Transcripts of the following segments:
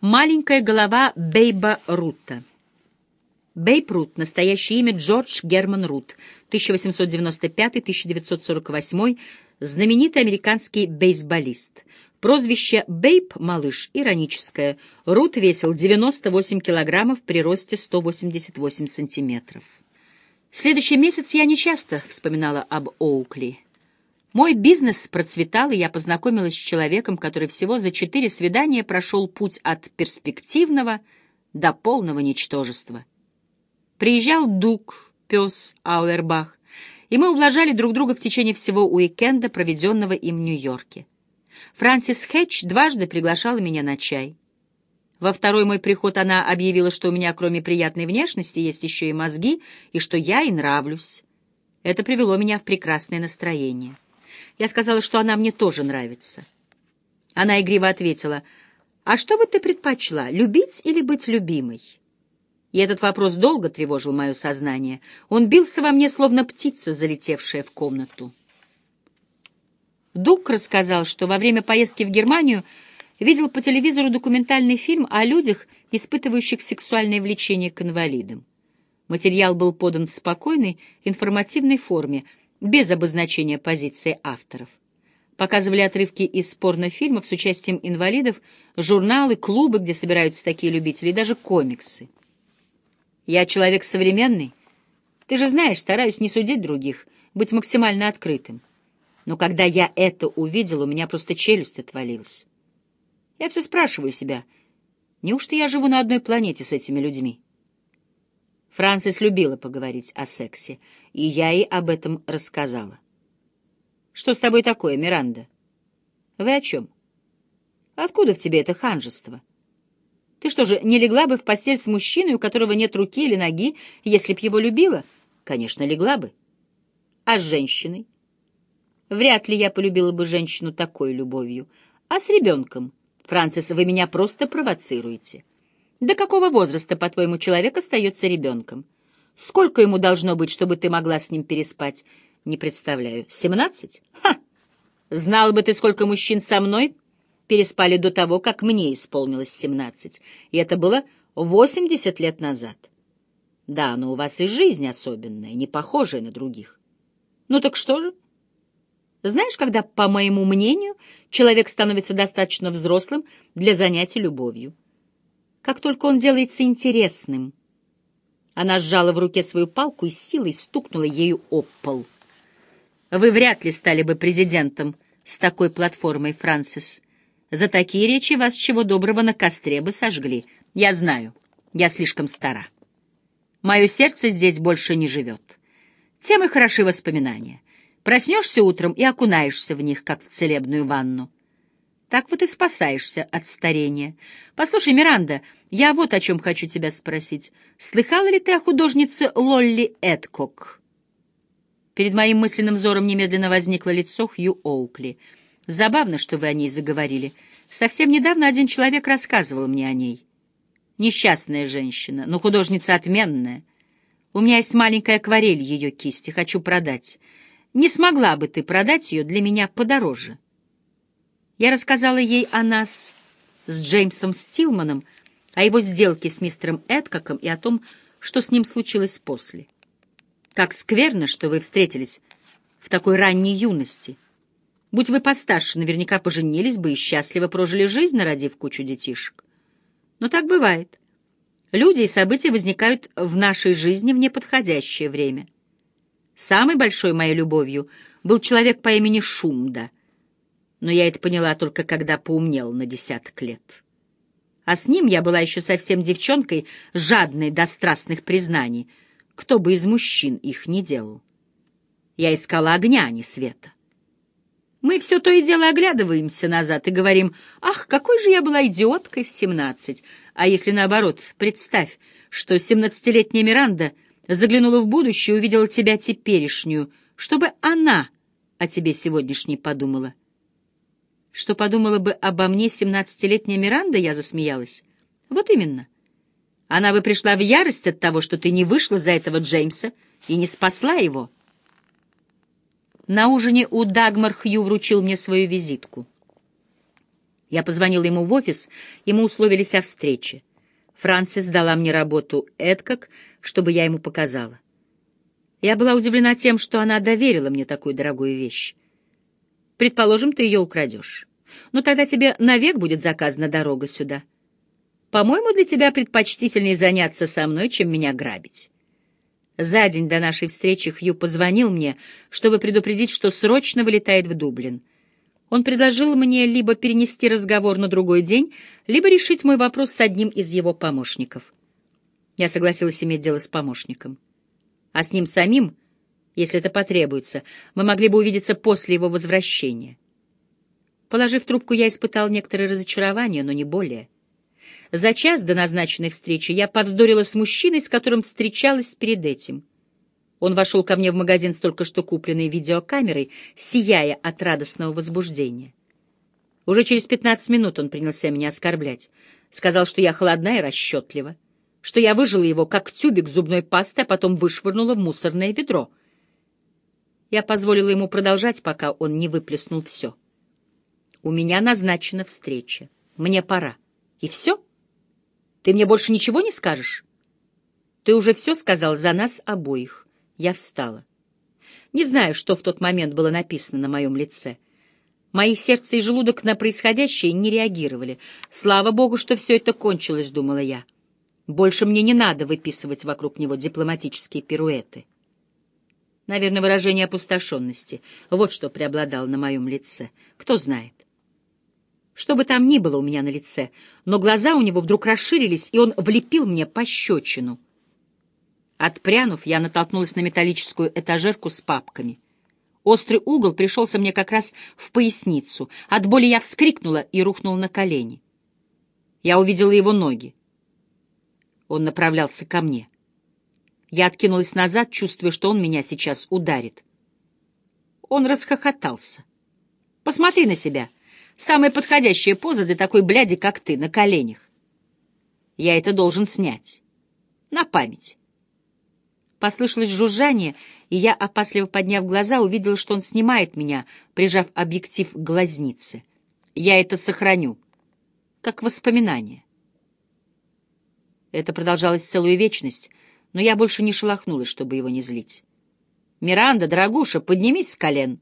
Маленькая голова Бейба Рута. Бейб Рут, настоящее имя Джордж Герман Рут, 1895-1948, знаменитый американский бейсболист. Прозвище Бейб, малыш, ироническое. Рут весил 98 килограммов при росте 188 сантиметров. Следующий месяц я нечасто вспоминала об Оукли. Мой бизнес процветал, и я познакомилась с человеком, который всего за четыре свидания прошел путь от перспективного до полного ничтожества. Приезжал Дуг, пес Ауэрбах, и мы ублажали друг друга в течение всего уикенда, проведенного им в Нью-Йорке. Франсис Хэтч дважды приглашала меня на чай. Во второй мой приход она объявила, что у меня, кроме приятной внешности, есть еще и мозги, и что я ей нравлюсь. Это привело меня в прекрасное настроение. Я сказала, что она мне тоже нравится. Она игриво ответила, «А что бы ты предпочла, любить или быть любимой?» И этот вопрос долго тревожил мое сознание. Он бился во мне, словно птица, залетевшая в комнату. Дук рассказал, что во время поездки в Германию видел по телевизору документальный фильм о людях, испытывающих сексуальное влечение к инвалидам. Материал был подан в спокойной, информативной форме — без обозначения позиции авторов. Показывали отрывки из порнофильмов с участием инвалидов, журналы, клубы, где собираются такие любители, и даже комиксы. Я человек современный. Ты же знаешь, стараюсь не судить других, быть максимально открытым. Но когда я это увидел, у меня просто челюсть отвалилась. Я все спрашиваю себя, неужто я живу на одной планете с этими людьми? Франсис любила поговорить о сексе, и я ей об этом рассказала. «Что с тобой такое, Миранда?» «Вы о чем?» «Откуда в тебе это ханжество?» «Ты что же, не легла бы в постель с мужчиной, у которого нет руки или ноги, если б его любила?» «Конечно, легла бы». «А с женщиной?» «Вряд ли я полюбила бы женщину такой любовью. А с ребенком?» «Франсис, вы меня просто провоцируете». До какого возраста, по-твоему, человек остается ребенком? Сколько ему должно быть, чтобы ты могла с ним переспать? Не представляю. Семнадцать? Ха! Знал бы ты, сколько мужчин со мной переспали до того, как мне исполнилось семнадцать. И это было восемьдесят лет назад. Да, но у вас и жизнь особенная, не похожая на других. Ну так что же? Знаешь, когда, по моему мнению, человек становится достаточно взрослым для занятий любовью? Как только он делается интересным. Она сжала в руке свою палку и силой стукнула ею об пол. Вы вряд ли стали бы президентом с такой платформой, Франсис. За такие речи вас чего доброго на костре бы сожгли. Я знаю, я слишком стара. Мое сердце здесь больше не живет. Тем и хороши воспоминания. Проснешься утром и окунаешься в них, как в целебную ванну. Так вот и спасаешься от старения. Послушай, Миранда, я вот о чем хочу тебя спросить. Слыхала ли ты о художнице Лолли Эдкок? Перед моим мысленным взором немедленно возникло лицо Хью Оукли. Забавно, что вы о ней заговорили. Совсем недавно один человек рассказывал мне о ней. Несчастная женщина, но художница отменная. У меня есть маленькая акварель ее кисти, хочу продать. Не смогла бы ты продать ее для меня подороже? Я рассказала ей о нас с Джеймсом Стилманом, о его сделке с мистером Эдкоком и о том, что с ним случилось после. Как скверно, что вы встретились в такой ранней юности. Будь вы постарше, наверняка поженились бы и счастливо прожили жизнь, народив кучу детишек. Но так бывает. Люди и события возникают в нашей жизни в неподходящее время. Самой большой моей любовью был человек по имени Шумда — но я это поняла только когда поумнел на десяток лет. А с ним я была еще совсем девчонкой, жадной до страстных признаний. Кто бы из мужчин их не делал. Я искала огня, а не света. Мы все то и дело оглядываемся назад и говорим, «Ах, какой же я была идиоткой в семнадцать!» А если наоборот, представь, что семнадцатилетняя Миранда заглянула в будущее и увидела тебя теперешнюю, чтобы она о тебе сегодняшней подумала — что подумала бы обо мне семнадцатилетняя Миранда, я засмеялась. Вот именно. Она бы пришла в ярость от того, что ты не вышла за этого Джеймса и не спасла его. На ужине у Дагмар Хью вручил мне свою визитку. Я позвонила ему в офис, мы условились о встрече. Франсис дала мне работу Эдкак, чтобы я ему показала. Я была удивлена тем, что она доверила мне такую дорогую вещь. Предположим, ты ее украдешь. Но тогда тебе навек будет заказана дорога сюда. По-моему, для тебя предпочтительнее заняться со мной, чем меня грабить. За день до нашей встречи Хью позвонил мне, чтобы предупредить, что срочно вылетает в Дублин. Он предложил мне либо перенести разговор на другой день, либо решить мой вопрос с одним из его помощников. Я согласилась иметь дело с помощником. А с ним самим, если это потребуется, мы могли бы увидеться после его возвращения. Положив трубку, я испытал некоторое разочарование, но не более. За час до назначенной встречи я повздорила с мужчиной, с которым встречалась перед этим. Он вошел ко мне в магазин с только что купленной видеокамерой, сияя от радостного возбуждения. Уже через пятнадцать минут он принялся меня оскорблять. Сказал, что я холодна и расчетлива, что я выжила его, как тюбик зубной пасты, а потом вышвырнула в мусорное ведро. Я позволила ему продолжать, пока он не выплеснул все. «У меня назначена встреча. Мне пора. И все?» Ты мне больше ничего не скажешь? Ты уже все сказал за нас обоих. Я встала. Не знаю, что в тот момент было написано на моем лице. Мои сердце и желудок на происходящее не реагировали. Слава богу, что все это кончилось, думала я. Больше мне не надо выписывать вокруг него дипломатические пируэты. Наверное, выражение опустошенности. Вот что преобладало на моем лице. Кто знает. Что бы там ни было у меня на лице, но глаза у него вдруг расширились, и он влепил мне пощечину. Отпрянув, я натолкнулась на металлическую этажерку с папками. Острый угол пришелся мне как раз в поясницу. От боли я вскрикнула и рухнула на колени. Я увидела его ноги. Он направлялся ко мне. Я откинулась назад, чувствуя, что он меня сейчас ударит. Он расхохотался. «Посмотри на себя!» Самая подходящая поза для такой бляди, как ты, на коленях. Я это должен снять. На память. Послышалось жужжание, и я, опасливо подняв глаза, увидела, что он снимает меня, прижав объектив к глазнице. Я это сохраню, как воспоминание. Это продолжалось целую вечность, но я больше не шелохнулась, чтобы его не злить. «Миранда, дорогуша, поднимись с колен!»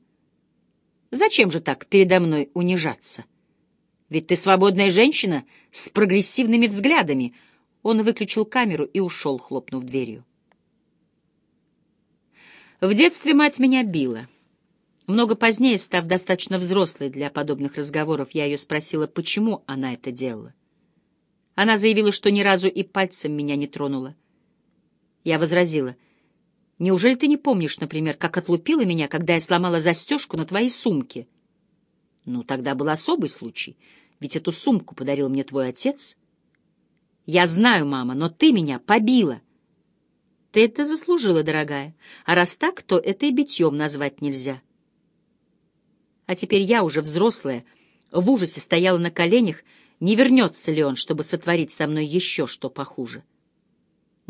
Зачем же так передо мной унижаться? Ведь ты свободная женщина с прогрессивными взглядами. Он выключил камеру и ушел, хлопнув дверью. В детстве мать меня била. Много позднее, став достаточно взрослой для подобных разговоров, я ее спросила, почему она это делала. Она заявила, что ни разу и пальцем меня не тронула. Я возразила — Неужели ты не помнишь, например, как отлупила меня, когда я сломала застежку на твоей сумке? Ну, тогда был особый случай, ведь эту сумку подарил мне твой отец. Я знаю, мама, но ты меня побила. Ты это заслужила, дорогая, а раз так, то это и битьем назвать нельзя. А теперь я уже взрослая, в ужасе стояла на коленях, не вернется ли он, чтобы сотворить со мной еще что похуже.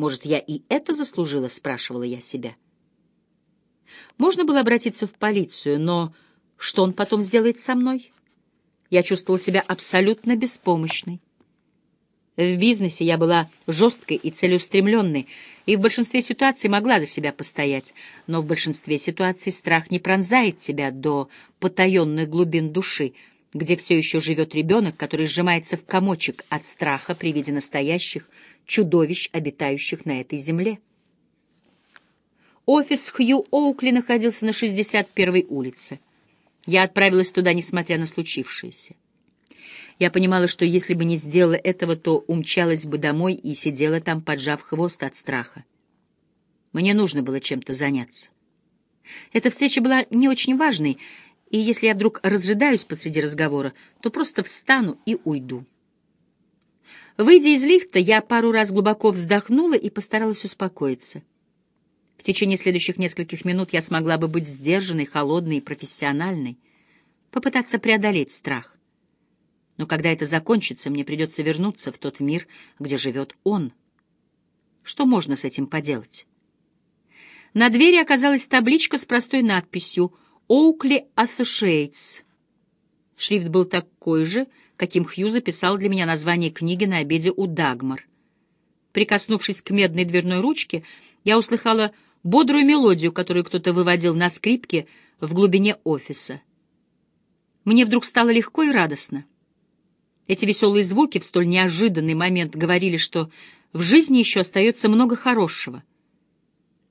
Может, я и это заслужила, спрашивала я себя. Можно было обратиться в полицию, но что он потом сделает со мной? Я чувствовала себя абсолютно беспомощной. В бизнесе я была жесткой и целеустремленной, и в большинстве ситуаций могла за себя постоять, но в большинстве ситуаций страх не пронзает тебя до потаенных глубин души, где все еще живет ребенок, который сжимается в комочек от страха при виде настоящих, чудовищ, обитающих на этой земле. Офис Хью Оукли находился на 61-й улице. Я отправилась туда, несмотря на случившееся. Я понимала, что если бы не сделала этого, то умчалась бы домой и сидела там, поджав хвост от страха. Мне нужно было чем-то заняться. Эта встреча была не очень важной, и если я вдруг разрыдаюсь посреди разговора, то просто встану и уйду. Выйдя из лифта, я пару раз глубоко вздохнула и постаралась успокоиться. В течение следующих нескольких минут я смогла бы быть сдержанной, холодной и профессиональной, попытаться преодолеть страх. Но когда это закончится, мне придется вернуться в тот мир, где живет он. Что можно с этим поделать? На двери оказалась табличка с простой надписью «Оукли Associates». Шрифт был такой же, каким Хью записал для меня название книги на обеде у Дагмар. Прикоснувшись к медной дверной ручке, я услыхала бодрую мелодию, которую кто-то выводил на скрипке в глубине офиса. Мне вдруг стало легко и радостно. Эти веселые звуки в столь неожиданный момент говорили, что в жизни еще остается много хорошего.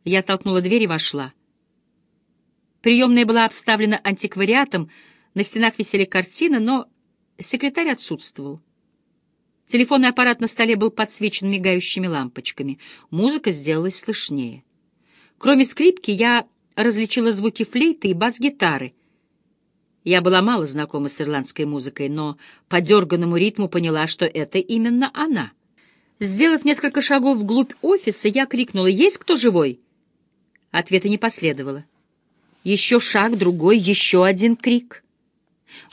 Я толкнула дверь и вошла. Приемная была обставлена антиквариатом, на стенах висели картины, но секретарь отсутствовал. Телефонный аппарат на столе был подсвечен мигающими лампочками. Музыка сделалась слышнее. Кроме скрипки, я различила звуки флейты и бас-гитары. Я была мало знакома с ирландской музыкой, но по дерганному ритму поняла, что это именно она. Сделав несколько шагов вглубь офиса, я крикнула «Есть кто живой?» Ответа не последовало. Еще шаг, другой, еще один крик.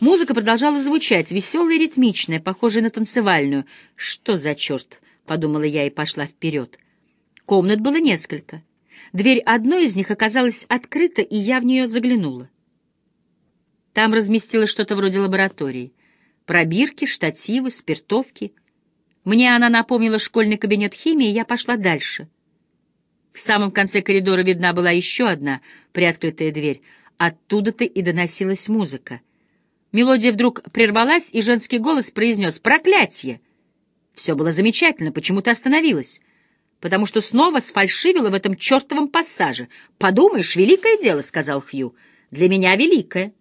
Музыка продолжала звучать, веселая и ритмичная, похожая на танцевальную. «Что за черт?» — подумала я и пошла вперед. Комнат было несколько. Дверь одной из них оказалась открыта, и я в нее заглянула. Там разместилось что-то вроде лаборатории. Пробирки, штативы, спиртовки. Мне она напомнила школьный кабинет химии, и я пошла дальше — в самом конце коридора видна была еще одна приоткрытая дверь. Оттуда-то и доносилась музыка. Мелодия вдруг прервалась, и женский голос произнес «Проклятье!». Все было замечательно, почему ты остановилась? Потому что снова сфальшивила в этом чертовом пассаже. «Подумаешь, великое дело», — сказал Хью. «Для меня великое».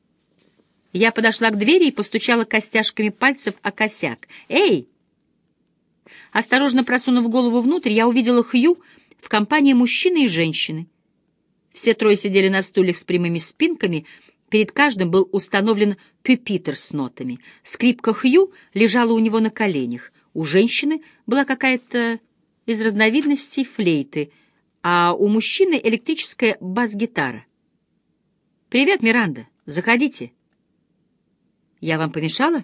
Я подошла к двери и постучала костяшками пальцев о косяк. «Эй!» Осторожно просунув голову внутрь, я увидела Хью, в компании мужчины и женщины. Все трое сидели на стульях с прямыми спинками, перед каждым был установлен пюпитр с нотами. Скрипка Хью лежала у него на коленях. У женщины была какая-то из разновидностей флейты, а у мужчины электрическая бас-гитара. «Привет, Миранда, заходите». «Я вам помешала?»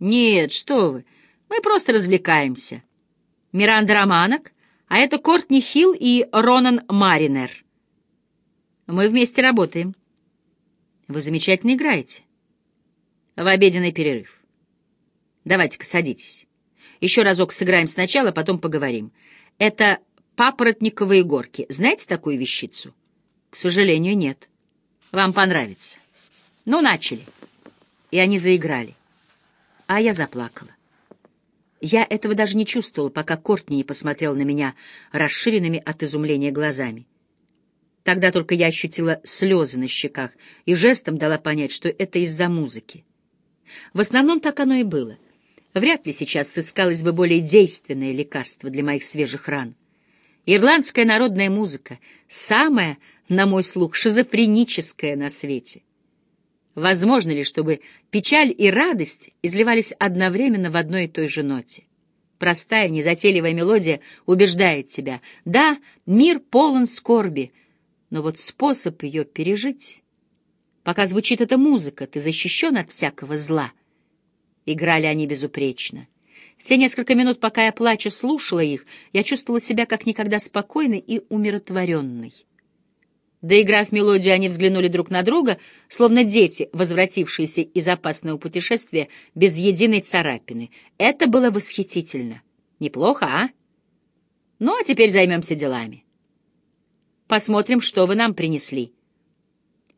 «Нет, что вы, мы просто развлекаемся». «Миранда Романок?» А это Кортни Хилл и Ронан Маринер. Мы вместе работаем. Вы замечательно играете. В обеденный перерыв. Давайте-ка садитесь. Еще разок сыграем сначала, потом поговорим. Это папоротниковые горки. Знаете такую вещицу? К сожалению, нет. Вам понравится. Ну, начали. И они заиграли. А я заплакала. Я этого даже не чувствовала, пока Кортни не посмотрел на меня расширенными от изумления глазами. Тогда только я ощутила слезы на щеках и жестом дала понять, что это из-за музыки. В основном так оно и было. Вряд ли сейчас сыскалось бы более действенное лекарство для моих свежих ран. Ирландская народная музыка — самая, на мой слух, шизофреническая на свете. Возможно ли, чтобы печаль и радость изливались одновременно в одной и той же ноте? Простая, незатейливая мелодия убеждает тебя. Да, мир полон скорби, но вот способ ее пережить... Пока звучит эта музыка, ты защищен от всякого зла. Играли они безупречно. Все несколько минут, пока я плача слушала их, я чувствовала себя как никогда спокойной и умиротворенной. Доиграв мелодию, они взглянули друг на друга, словно дети, возвратившиеся из опасного путешествия без единой царапины. Это было восхитительно. Неплохо, а? Ну, а теперь займемся делами. Посмотрим, что вы нам принесли.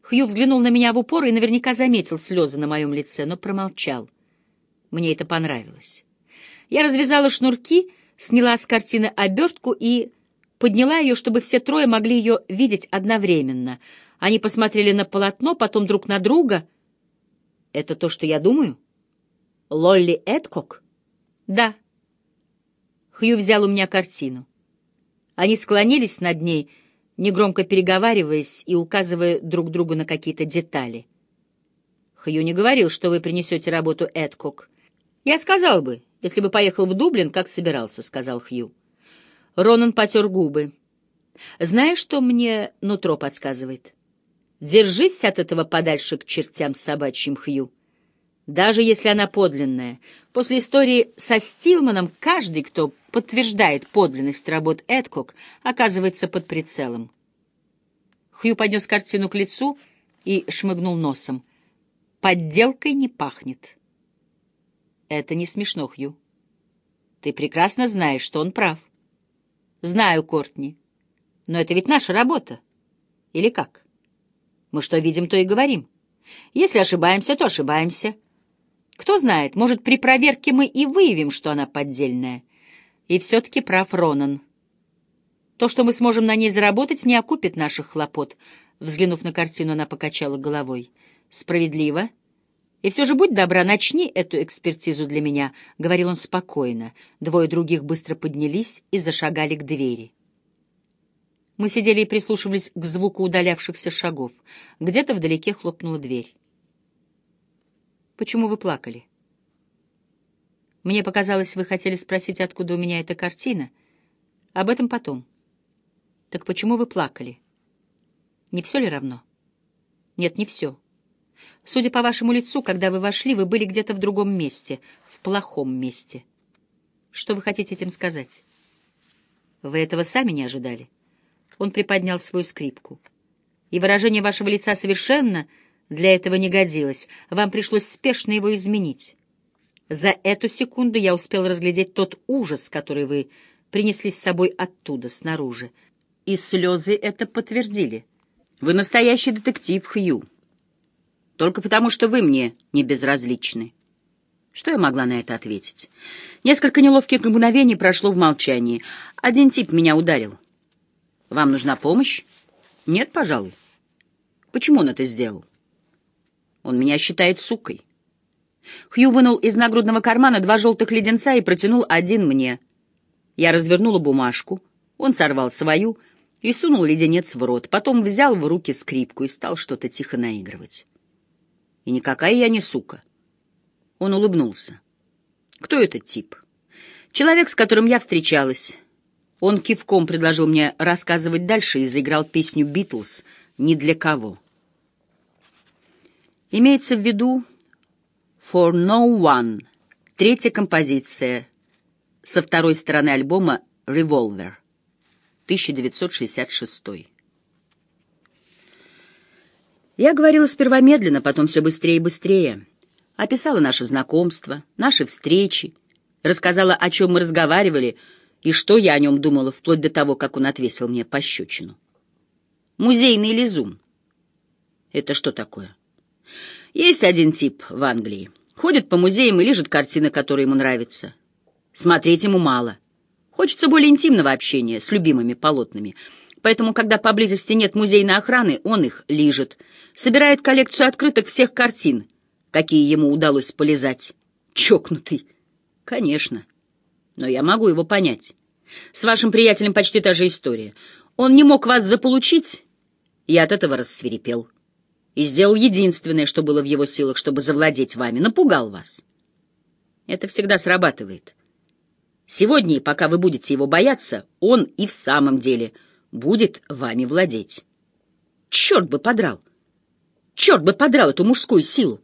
Хью взглянул на меня в упор и наверняка заметил слезы на моем лице, но промолчал. Мне это понравилось. Я развязала шнурки, сняла с картины обертку и подняла ее, чтобы все трое могли ее видеть одновременно. Они посмотрели на полотно, потом друг на друга. «Это то, что я думаю?» «Лолли Эдкок?» «Да». Хью взял у меня картину. Они склонились над ней, негромко переговариваясь и указывая друг другу на какие-то детали. Хью не говорил, что вы принесете работу Эдкок. «Я сказал бы, если бы поехал в Дублин, как собирался», — сказал Хью. Ронан потер губы. «Знаешь, что мне нутро подсказывает? Держись от этого подальше к чертям собачьим, Хью. Даже если она подлинная. После истории со Стилманом каждый, кто подтверждает подлинность работ Эдкок, оказывается под прицелом». Хью поднес картину к лицу и шмыгнул носом. «Подделкой не пахнет». Это не смешно, Хью. Ты прекрасно знаешь, что он прав. Знаю, Кортни. Но это ведь наша работа. Или как? Мы что видим, то и говорим. Если ошибаемся, то ошибаемся. Кто знает, может, при проверке мы и выявим, что она поддельная. И все-таки прав Ронан. То, что мы сможем на ней заработать, не окупит наших хлопот. Взглянув на картину, она покачала головой. Справедливо. И все же будь добра, начни эту экспертизу для меня, — говорил он спокойно. Двое других быстро поднялись и зашагали к двери. Мы сидели и прислушивались к звуку удалявшихся шагов. Где-то вдалеке хлопнула дверь. «Почему вы плакали?» «Мне показалось, вы хотели спросить, откуда у меня эта картина. Об этом потом. Так почему вы плакали? Не все ли равно?» «Нет, не все. Судя по вашему лицу, когда вы вошли, вы были где-то в другом месте, в плохом месте. Что вы хотите этим сказать? Вы этого сами не ожидали?» Он приподнял свою скрипку. И выражение вашего лица совершенно для этого не годилось. Вам пришлось спешно его изменить. За эту секунду я успел разглядеть тот ужас, который вы принесли с собой оттуда, снаружи. И слезы это подтвердили. Вы настоящий детектив, Хью. Только потому, что вы мне не безразличны. Что я могла на это ответить? Несколько неловких мгновений прошло в молчании. Один тип меня ударил. Вам нужна помощь? Нет, пожалуй. Почему он это сделал? Он меня считает сукой. Хью вынул из нагрудного кармана два желтых леденца и протянул один мне. Я развернула бумажку, он сорвал свою и сунул леденец в рот, потом взял в руки скрипку и стал что-то тихо наигрывать. И никакая я не сука. Он улыбнулся. Кто этот тип? Человек, с которым я встречалась. Он кивком предложил мне рассказывать дальше и заиграл песню «Битлз» «Ни для кого». Имеется в виду «For No One», третья композиция со второй стороны альбома «Revolver», 1966. Я говорила сперва медленно, потом все быстрее и быстрее. Описала наше знакомство, наши встречи, рассказала, о чем мы разговаривали — и что я о нем думала вплоть до того, как он отвесил мне пощечину. Музейный лизун. Это что такое? Есть один тип в Англии. Ходит по музеям и лежит картины, которые ему нравятся. Смотреть ему мало. Хочется более интимного общения с любимыми полотнами. Поэтому, когда поблизости нет музейной охраны, он их лижет. Собирает коллекцию открыток всех картин, какие ему удалось полезать. Чокнутый. Конечно но я могу его понять. С вашим приятелем почти та же история. Он не мог вас заполучить, и от этого рассверепел. И сделал единственное, что было в его силах, чтобы завладеть вами, напугал вас. Это всегда срабатывает. Сегодня, пока вы будете его бояться, он и в самом деле будет вами владеть. Черт бы подрал! Черт бы подрал эту мужскую силу!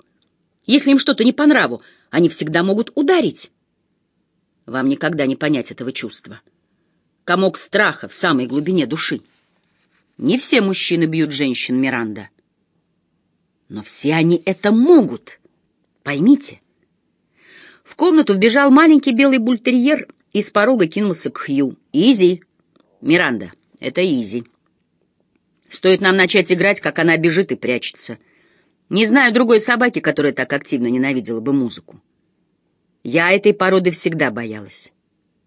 Если им что-то не по нраву, они всегда могут ударить. Вам никогда не понять этого чувства. Комок страха в самой глубине души. Не все мужчины бьют женщин, Миранда. Но все они это могут. Поймите. В комнату вбежал маленький белый бультерьер и с порога кинулся к Хью. «Изи!» «Миранда, это Изи. Стоит нам начать играть, как она бежит и прячется. Не знаю другой собаки, которая так активно ненавидела бы музыку. Я этой породы всегда боялась.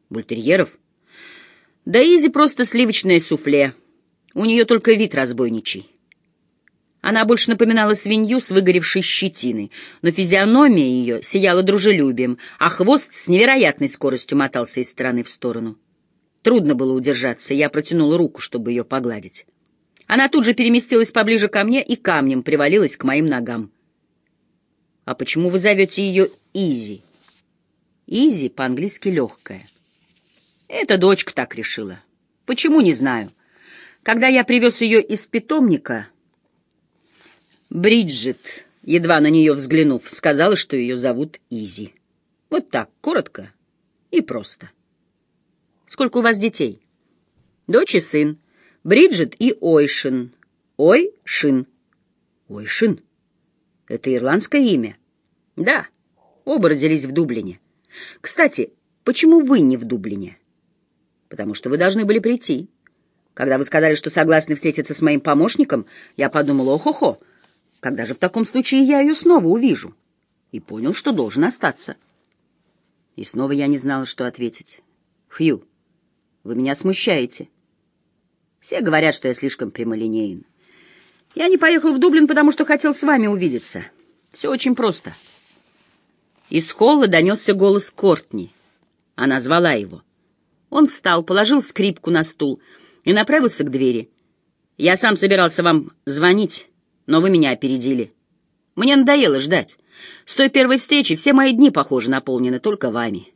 Бультерьеров? Да Изи просто сливочное суфле. У нее только вид разбойничий. Она больше напоминала свинью с выгоревшей щетиной, но физиономия ее сияла дружелюбием, а хвост с невероятной скоростью мотался из стороны в сторону. Трудно было удержаться, я протянула руку, чтобы ее погладить. Она тут же переместилась поближе ко мне и камнем привалилась к моим ногам. «А почему вы зовете ее Изи?» Изи по-английски легкая. Эта дочка так решила. Почему, не знаю. Когда я привез ее из питомника, Бриджит, едва на нее взглянув, сказала, что ее зовут Изи. Вот так, коротко и просто. Сколько у вас детей? Дочь и сын. Бриджит и Ойшин. Ойшин. Ойшин? Это ирландское имя? Да. Оба родились в Дублине. Кстати, почему вы не в Дублине? Потому что вы должны были прийти. Когда вы сказали, что согласны встретиться с моим помощником, я подумал, ох-хо-хо, когда же в таком случае я ее снова увижу? И понял, что должен остаться. И снова я не знала, что ответить. Хью, вы меня смущаете. Все говорят, что я слишком прямолинеен. Я не поехал в Дублин, потому что хотел с вами увидеться. Все очень просто. Из холла донесся голос Кортни. Она звала его. Он встал, положил скрипку на стул и направился к двери. «Я сам собирался вам звонить, но вы меня опередили. Мне надоело ждать. С той первой встречи все мои дни, похоже, наполнены только вами».